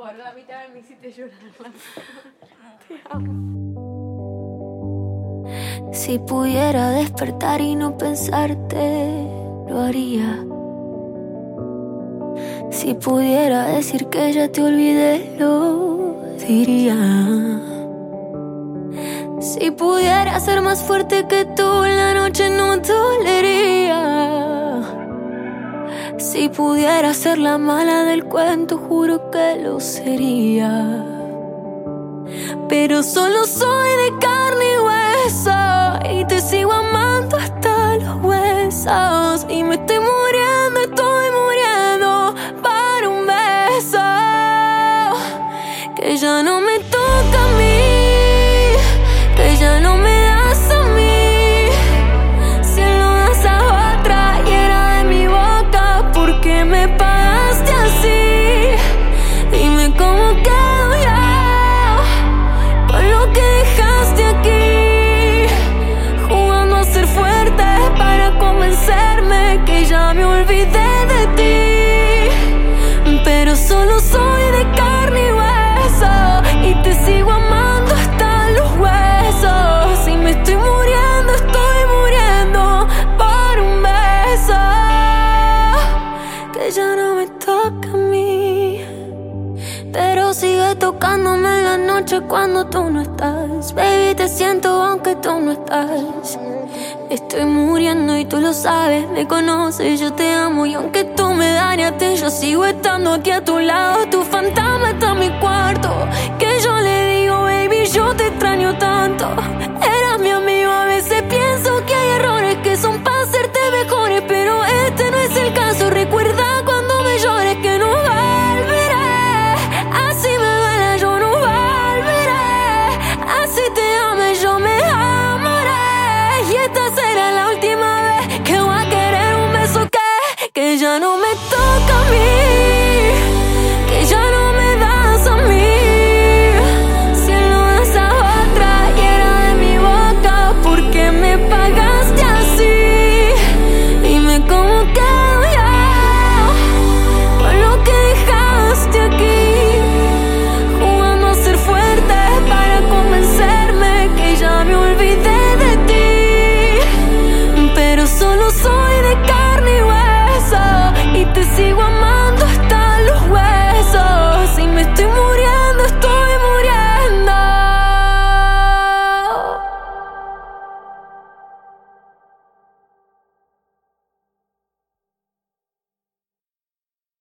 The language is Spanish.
Te Si pudiera despertar y no pensarte, lo haría. Si pudiera decir que ya te olvidé, lo diría. Si pudiera ser más fuerte que tú, la noche no dolería. Si pudiera ser la mala del cuento, juro que lo sería. Pero solo soy de carne y hueso y te sigo amando hasta los huesos y me estoy muriendo, estoy muriendo para un beso que ya no tocándome en la noche cuando tú no estás. Baby, te siento aunque tú no estás. Estoy muriendo y tú lo sabes, me conoces, yo te amo y aunque tú me dañaste, yo sigo estando aquí a tu lado. Tu fantasma está